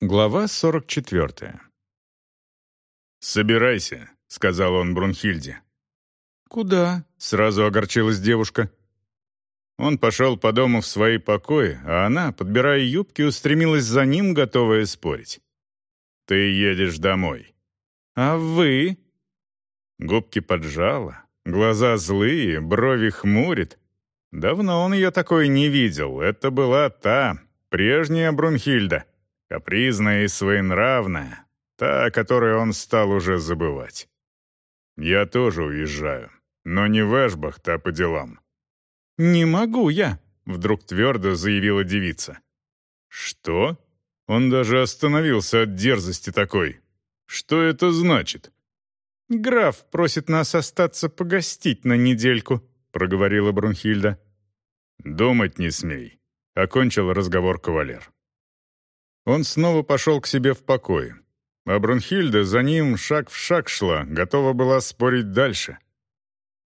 Глава 44. «Собирайся», — сказал он Брунхильде. «Куда?» — сразу огорчилась девушка. Он пошел по дому в свои покои, а она, подбирая юбки, устремилась за ним, готовая спорить. «Ты едешь домой». «А вы?» Губки поджала, глаза злые, брови хмурит. Давно он ее такой не видел. Это была та, прежняя Брунхильда — Капризная и своенравная, та, о которой он стал уже забывать. Я тоже уезжаю, но не в Эшбахт, а по делам. «Не могу я», — вдруг твердо заявила девица. «Что?» Он даже остановился от дерзости такой. «Что это значит?» «Граф просит нас остаться погостить на недельку», — проговорила Брунхильда. «Думать не смей», — окончил разговор кавалер. Он снова пошел к себе в покое. А Брунхильда за ним шаг в шаг шла, готова была спорить дальше.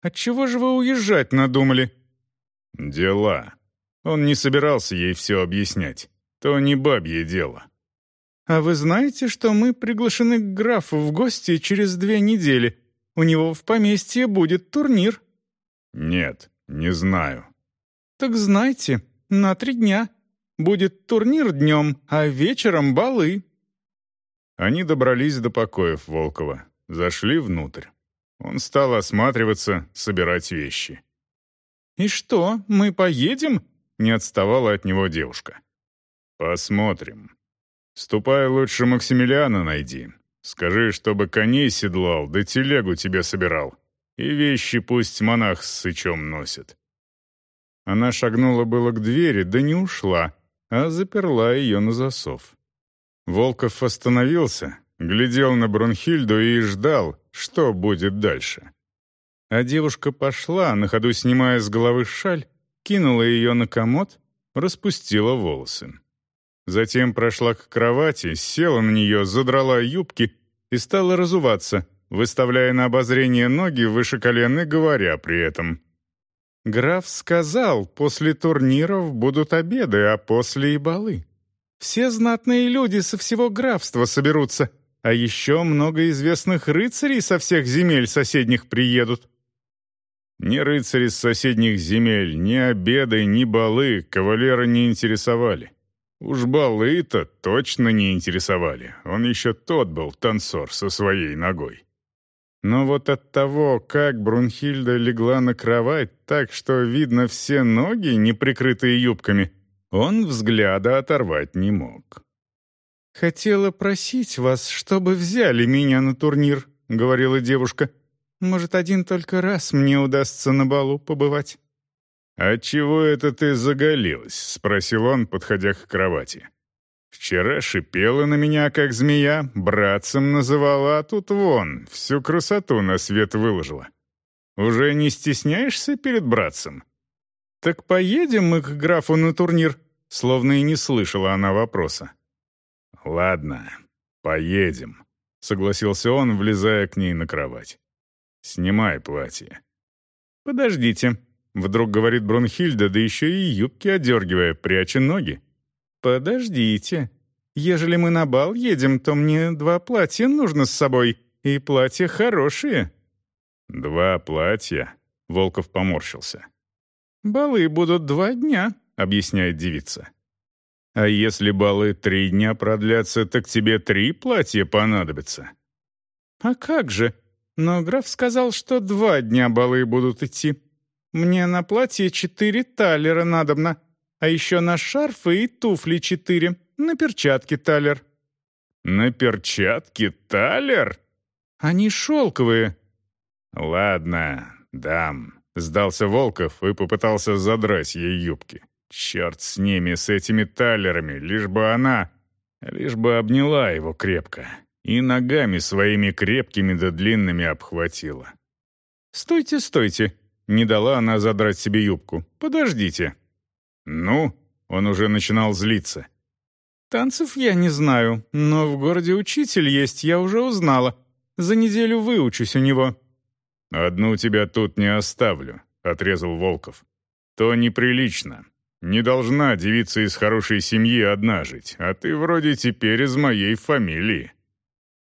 «Отчего же вы уезжать надумали?» «Дела». Он не собирался ей все объяснять. То не бабье дело. «А вы знаете, что мы приглашены к графу в гости через две недели? У него в поместье будет турнир». «Нет, не знаю». «Так знайте, на три дня. Будет турнир днем, а вечером балы». Они добрались до покоев Волкова, зашли внутрь. Он стал осматриваться, собирать вещи. «И что, мы поедем?» — не отставала от него девушка. «Посмотрим. Ступай лучше Максимилиана найди. Скажи, чтобы коней седлал, да телегу тебе собирал. И вещи пусть монах с сычом носит». Она шагнула было к двери, да не ушла, а заперла ее на засов. Волков остановился, глядел на Брунхильду и ждал, что будет дальше. А девушка пошла, на ходу снимая с головы шаль, кинула ее на комод, распустила волосы. Затем прошла к кровати, села на нее, задрала юбки и стала разуваться, выставляя на обозрение ноги выше колен и говоря при этом Граф сказал, после турниров будут обеды, а после и балы. Все знатные люди со всего графства соберутся, а еще много известных рыцарей со всех земель соседних приедут. Ни рыцари с соседних земель, ни обеды, ни балы кавалера не интересовали. Уж балы-то точно не интересовали. Он еще тот был танцор со своей ногой. Но вот от того, как Брунхильда легла на кровать так, что видно все ноги, не прикрытые юбками, он взгляда оторвать не мог. «Хотела просить вас, чтобы взяли меня на турнир», — говорила девушка. «Может, один только раз мне удастся на балу побывать». «А чего это ты заголилась?» — спросил он, подходя к кровати. Вчера шипела на меня, как змея, братцем называла, а тут вон, всю красоту на свет выложила. Уже не стесняешься перед братцем? Так поедем мы к графу на турнир, словно и не слышала она вопроса. Ладно, поедем, согласился он, влезая к ней на кровать. Снимай платье. Подождите, вдруг говорит Брунхильда, да еще и юбки одергивая, пряча ноги. «Подождите. Ежели мы на бал едем, то мне два платья нужно с собой, и платья хорошие». «Два платья?» — Волков поморщился. «Балы будут два дня», — объясняет девица. «А если балы три дня продлятся, так тебе три платья понадобятся». «А как же? Но граф сказал, что два дня балы будут идти. Мне на платье четыре талера надобно, а еще на шарфы и туфли четыре, на перчатки талер». «На перчатки талер?» «Они шелковые». «Ладно, дам», — сдался Волков и попытался задрать ей юбки. «Черт с ними, с этими талерами, лишь бы она...» Лишь бы обняла его крепко и ногами своими крепкими да длинными обхватила. «Стойте, стойте!» — не дала она задрать себе юбку. «Подождите!» «Ну?» — он уже начинал злиться. «Танцев я не знаю, но в городе учитель есть, я уже узнала. За неделю выучусь у него». «Одну тебя тут не оставлю», — отрезал Волков. «То неприлично. Не должна девица из хорошей семьи одна жить, а ты вроде теперь из моей фамилии».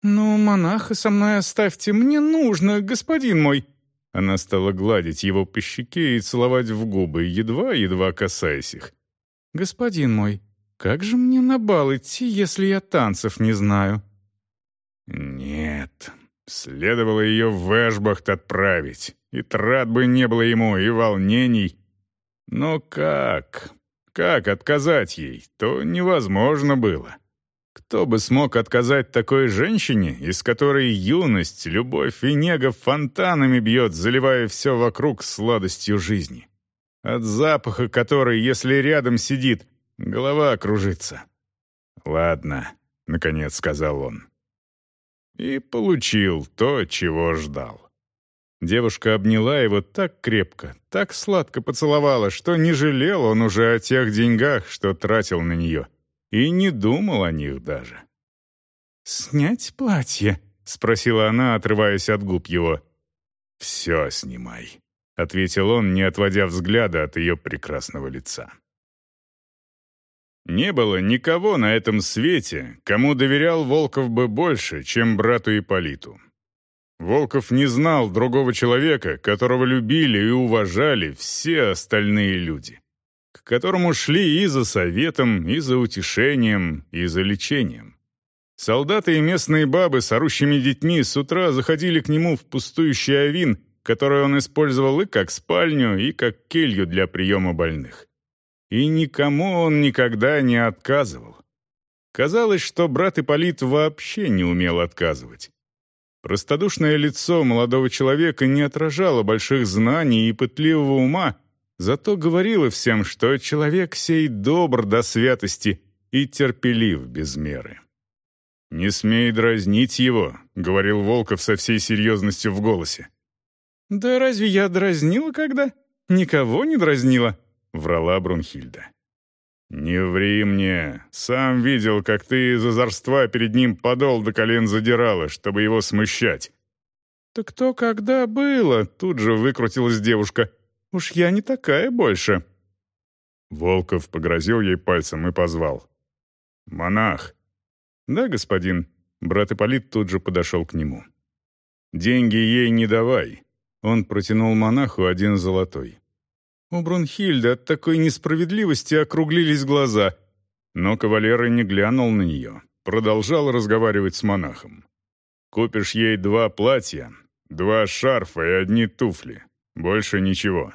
«Ну, монаха со мной оставьте, мне нужно, господин мой». Она стала гладить его по щеке и целовать в губы, едва-едва касаясь их. «Господин мой, как же мне на бал идти, если я танцев не знаю?» «Нет, следовало ее в Эшбахт отправить, и трат бы не было ему, и волнений. Но как? Как отказать ей? То невозможно было. Кто бы смог отказать такой женщине, из которой юность, любовь и нега фонтанами бьет, заливая все вокруг сладостью жизни? От запаха которой, если рядом сидит, голова кружится. «Ладно», — наконец сказал он. И получил то, чего ждал. Девушка обняла его так крепко, так сладко поцеловала, что не жалел он уже о тех деньгах, что тратил на нее — и не думал о них даже. «Снять платье?» — спросила она, отрываясь от губ его. «Все снимай», — ответил он, не отводя взгляда от ее прекрасного лица. Не было никого на этом свете, кому доверял Волков бы больше, чем брату Иполиту. Волков не знал другого человека, которого любили и уважали все остальные люди к которому шли и за советом, и за утешением, и за лечением. Солдаты и местные бабы с орущими детьми с утра заходили к нему в пустующий авин, который он использовал и как спальню, и как келью для приема больных. И никому он никогда не отказывал. Казалось, что брат Ипполит вообще не умел отказывать. Простодушное лицо молодого человека не отражало больших знаний и пытливого ума, Зато говорила всем, что человек сей добр до святости и терпелив без меры. «Не смей дразнить его», — говорил Волков со всей серьезностью в голосе. «Да разве я дразнила когда? Никого не дразнила», — врала Брунхильда. «Не ври мне. Сам видел, как ты из озорства перед ним подол до колен задирала, чтобы его смущать». «Так то когда было?» — тут же выкрутилась девушка. Уж я не такая больше». Волков погрозил ей пальцем и позвал. «Монах». «Да, господин». Брат Ипполит тут же подошел к нему. «Деньги ей не давай». Он протянул монаху один золотой. У Брунхильды от такой несправедливости округлились глаза, но кавалер и не глянул на нее, продолжал разговаривать с монахом. «Купишь ей два платья, два шарфа и одни туфли. Больше ничего.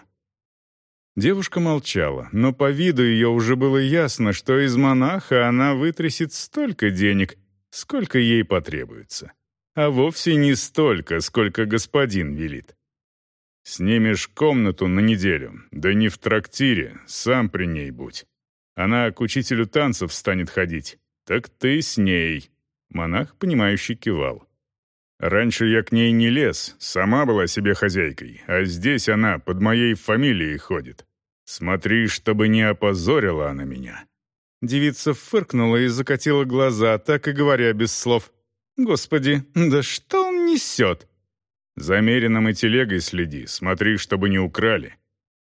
Девушка молчала, но по виду ее уже было ясно, что из монаха она вытрясет столько денег, сколько ей потребуется. А вовсе не столько, сколько господин велит. «Снимешь комнату на неделю, да не в трактире, сам при ней будь. Она к учителю танцев станет ходить. Так ты с ней». Монах, понимающий, кивал. «Раньше я к ней не лез, сама была себе хозяйкой, а здесь она под моей фамилией ходит. Смотри, чтобы не опозорила она меня». Девица фыркнула и закатила глаза, так и говоря без слов. «Господи, да что он несет?» «За Мерином и телегой следи, смотри, чтобы не украли.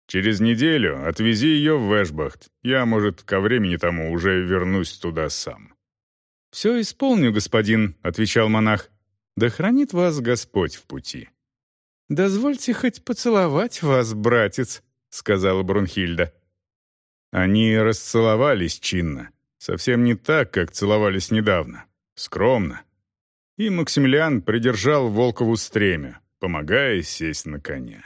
Через неделю отвези ее в Эшбахт. Я, может, ко времени тому уже вернусь туда сам». «Все исполню, господин», — отвечал монах. «Да хранит вас Господь в пути». «Дозвольте хоть поцеловать вас, братец», — сказала Брунхильда. Они расцеловались чинно, совсем не так, как целовались недавно, скромно. И Максимилиан придержал Волкову стремя, помогая сесть на коня.